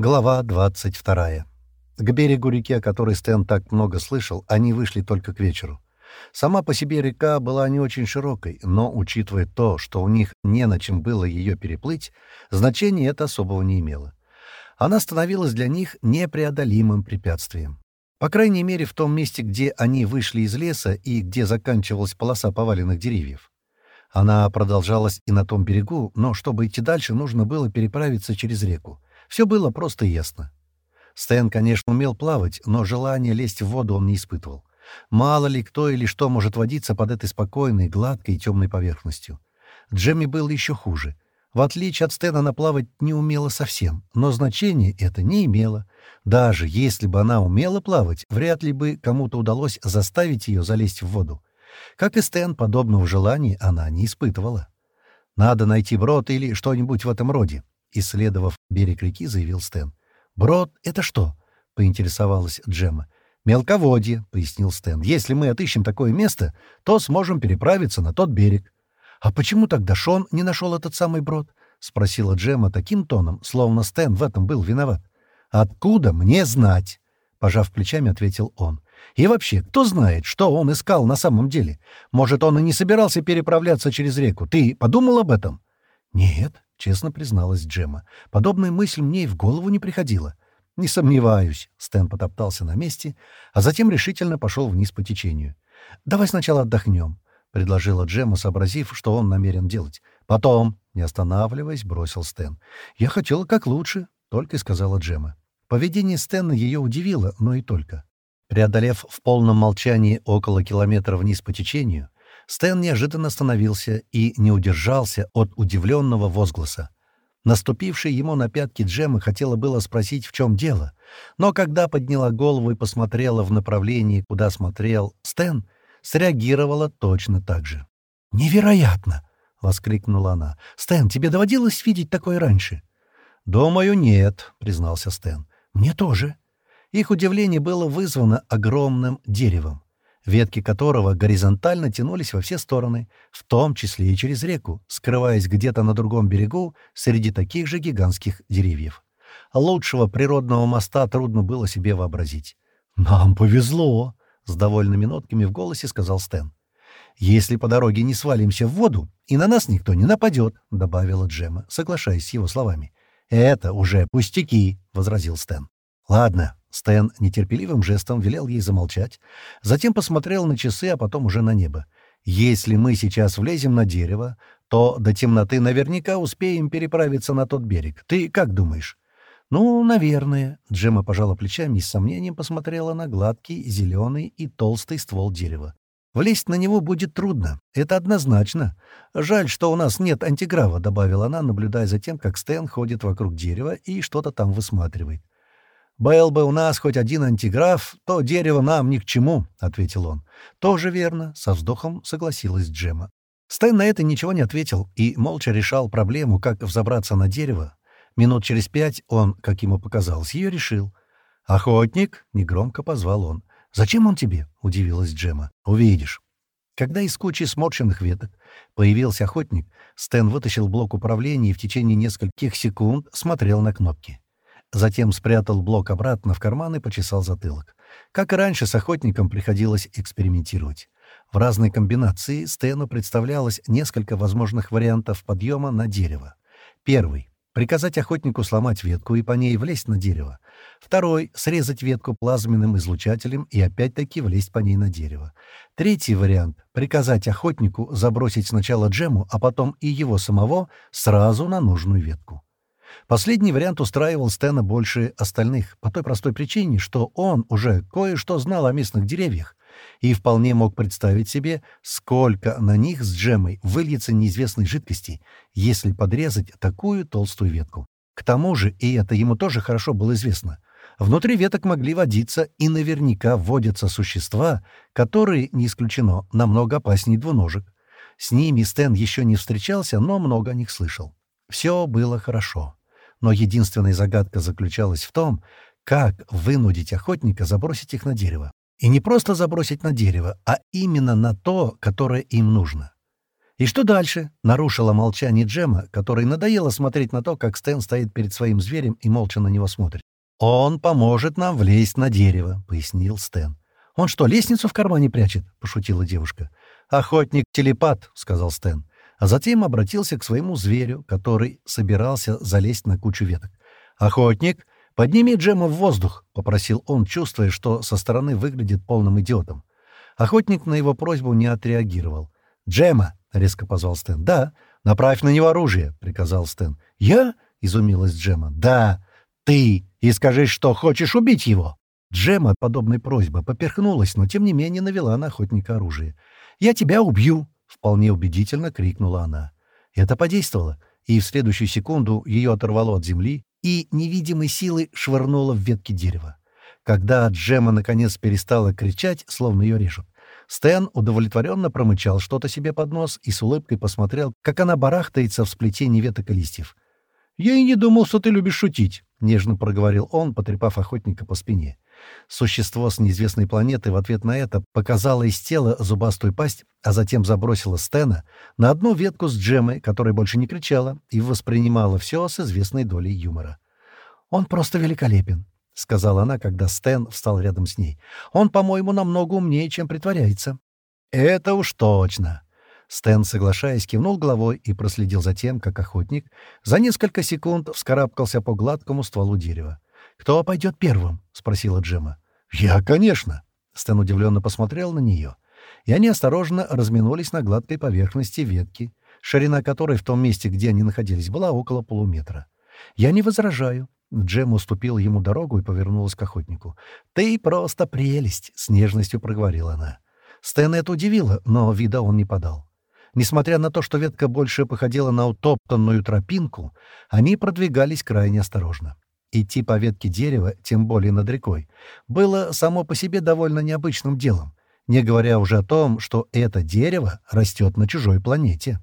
Глава 22. К берегу реки, о которой Стэн так много слышал, они вышли только к вечеру. Сама по себе река была не очень широкой, но, учитывая то, что у них не на чем было ее переплыть, значения это особого не имело. Она становилась для них непреодолимым препятствием. По крайней мере, в том месте, где они вышли из леса и где заканчивалась полоса поваленных деревьев. Она продолжалась и на том берегу, но чтобы идти дальше, нужно было переправиться через реку. Все было просто ясно. Стэн, конечно, умел плавать, но желания лезть в воду он не испытывал. Мало ли кто или что может водиться под этой спокойной, гладкой и темной поверхностью. Джемми был еще хуже. В отличие от Стэна, она плавать не умела совсем, но значения это не имело. Даже если бы она умела плавать, вряд ли бы кому-то удалось заставить ее залезть в воду. Как и Стэн, подобного желания она не испытывала. Надо найти брод или что-нибудь в этом роде. Исследовав берег реки, заявил Стэн. «Брод — это что?» — поинтересовалась Джемма. «Мелководье», — пояснил Стэн. «Если мы отыщем такое место, то сможем переправиться на тот берег». «А почему тогда Шон не нашел этот самый брод?» — спросила Джемма таким тоном, словно Стэн в этом был виноват. «Откуда мне знать?» — пожав плечами, ответил он. «И вообще, кто знает, что он искал на самом деле? Может, он и не собирался переправляться через реку. Ты подумал об этом?» «Нет», — честно призналась Джема. «Подобная мысль мне и в голову не приходила». «Не сомневаюсь», — Стэн потоптался на месте, а затем решительно пошел вниз по течению. «Давай сначала отдохнем», — предложила Джема, сообразив, что он намерен делать. «Потом», — не останавливаясь, бросил Стэн. «Я хотела как лучше», — только и сказала Джема. Поведение Стэна ее удивило, но и только. Преодолев в полном молчании около километра вниз по течению, Стэн неожиданно остановился и не удержался от удивленного возгласа. Наступившая ему на пятки Джема хотела было спросить, в чем дело, но когда подняла голову и посмотрела в направлении, куда смотрел Стэн, среагировала точно так же. «Невероятно!» — воскликнула она. «Стэн, тебе доводилось видеть такое раньше?» «Думаю, нет», — признался Стэн. «Мне тоже». Их удивление было вызвано огромным деревом ветки которого горизонтально тянулись во все стороны, в том числе и через реку, скрываясь где-то на другом берегу среди таких же гигантских деревьев. Лучшего природного моста трудно было себе вообразить. «Нам повезло!» — с довольными нотками в голосе сказал Стэн. «Если по дороге не свалимся в воду, и на нас никто не нападет», — добавила Джема, соглашаясь с его словами. «Это уже пустяки», — возразил Стэн. «Ладно, Стэн нетерпеливым жестом велел ей замолчать, затем посмотрел на часы, а потом уже на небо. «Если мы сейчас влезем на дерево, то до темноты наверняка успеем переправиться на тот берег. Ты как думаешь?» «Ну, наверное», — Джема пожала плечами и с сомнением посмотрела на гладкий, зеленый и толстый ствол дерева. «Влезть на него будет трудно, это однозначно. Жаль, что у нас нет антиграва», — добавила она, наблюдая за тем, как Стэн ходит вокруг дерева и что-то там высматривает. «Был бы у нас хоть один антиграф, то дерево нам ни к чему», — ответил он. «Тоже верно», — со вздохом согласилась Джема. Стэн на это ничего не ответил и молча решал проблему, как взобраться на дерево. Минут через пять он, как ему показалось, ее решил. «Охотник!» — негромко позвал он. «Зачем он тебе?» — удивилась Джема. «Увидишь». Когда из кучи сморщенных веток появился охотник, Стэн вытащил блок управления и в течение нескольких секунд смотрел на кнопки. Затем спрятал блок обратно в карман и почесал затылок. Как и раньше, с охотником приходилось экспериментировать. В разной комбинации Стэну представлялось несколько возможных вариантов подъема на дерево. Первый — приказать охотнику сломать ветку и по ней влезть на дерево. Второй — срезать ветку плазменным излучателем и опять-таки влезть по ней на дерево. Третий вариант — приказать охотнику забросить сначала джему, а потом и его самого сразу на нужную ветку. Последний вариант устраивал Стэна больше остальных, по той простой причине, что он уже кое-что знал о местных деревьях и вполне мог представить себе, сколько на них с джемой выльется неизвестной жидкости, если подрезать такую толстую ветку. К тому же, и это ему тоже хорошо было известно, внутри веток могли водиться и наверняка водятся существа, которые, не исключено, намного опаснее двуножек. С ними Стэн еще не встречался, но много о них слышал. Все было хорошо но единственная загадка заключалась в том, как вынудить охотника забросить их на дерево. И не просто забросить на дерево, а именно на то, которое им нужно. «И что дальше?» — нарушила молчание Джема, которой надоело смотреть на то, как Стэн стоит перед своим зверем и молча на него смотрит. «Он поможет нам влезть на дерево», — пояснил Стэн. «Он что, лестницу в кармане прячет?» — пошутила девушка. «Охотник-телепат», — сказал Стэн. А затем обратился к своему зверю, который собирался залезть на кучу веток. «Охотник, подними Джема в воздух», — попросил он, чувствуя, что со стороны выглядит полным идиотом. Охотник на его просьбу не отреагировал. «Джема!» — резко позвал Стэн. «Да, направь на него оружие», — приказал Стэн. «Я?» — изумилась Джема. «Да, ты! И скажи, что хочешь убить его!» Джема от подобной просьбы поперхнулась, но тем не менее навела на охотника оружие. «Я тебя убью!» — вполне убедительно крикнула она. Это подействовало, и в следующую секунду ее оторвало от земли и невидимой силой швырнуло в ветки дерева. Когда Джема наконец перестала кричать, словно ее режут, Стэн удовлетворенно промычал что-то себе под нос и с улыбкой посмотрел, как она барахтается в сплетении веток и листьев. «Я и не думал, что ты любишь шутить», — нежно проговорил он, потрепав охотника по спине. Существо с неизвестной планеты в ответ на это показало из тела зубастую пасть, а затем забросило Стена на одну ветку с Джемой, которая больше не кричала и воспринимала все с известной долей юмора. «Он просто великолепен», — сказала она, когда Стэн встал рядом с ней. «Он, по-моему, намного умнее, чем притворяется». «Это уж точно». Стэн, соглашаясь, кивнул головой и проследил за тем, как охотник за несколько секунд вскарабкался по гладкому стволу дерева. «Кто пойдет первым?» — спросила Джема. «Я, конечно!» Стэн удивленно посмотрел на нее. И они осторожно разминулись на гладкой поверхности ветки, ширина которой в том месте, где они находились, была около полуметра. «Я не возражаю». Джема уступила ему дорогу и повернулась к охотнику. «Ты просто прелесть!» — с нежностью проговорила она. Стэн это удивило, но вида он не подал. Несмотря на то, что ветка больше походила на утоптанную тропинку, они продвигались крайне осторожно. Идти по ветке дерева, тем более над рекой, было само по себе довольно необычным делом, не говоря уже о том, что это дерево растет на чужой планете.